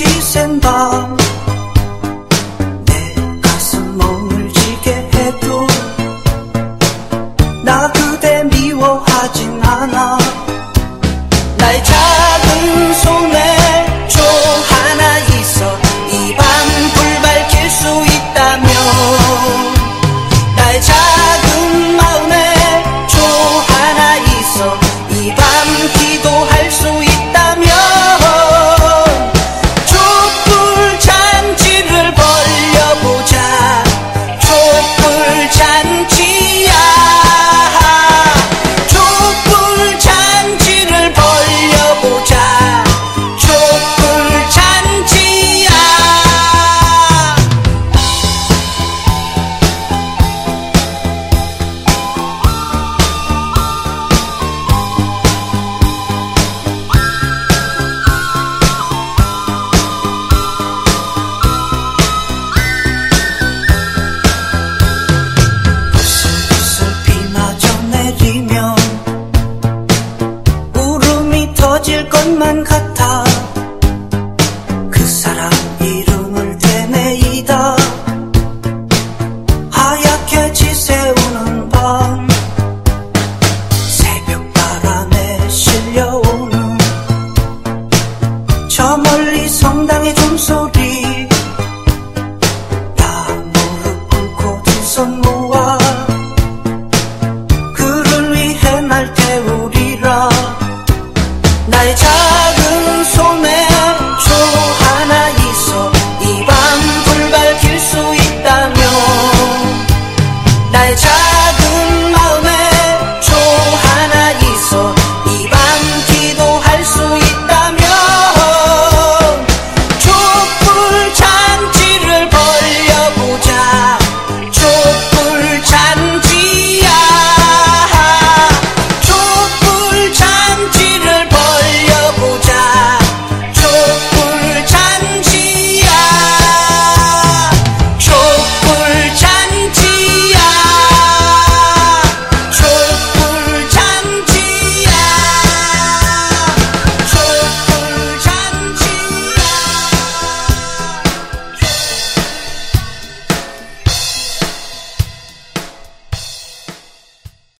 빛이 센 밤 내 가슴 몸을 지게 해도 나 그대 미워하진 않아. 날 작은 손에 초 하나 있어. 이 밤 불 밝힐 수 있다면 날 작은 마음에 초 하나 있어. 이 밤 기도할 것만 같아. 그 사람 이름을 되뇌이다. 하얗게 지새우는 밤. 새벽 바람에 실려오는 저 멀리 성당에 좀 奶茶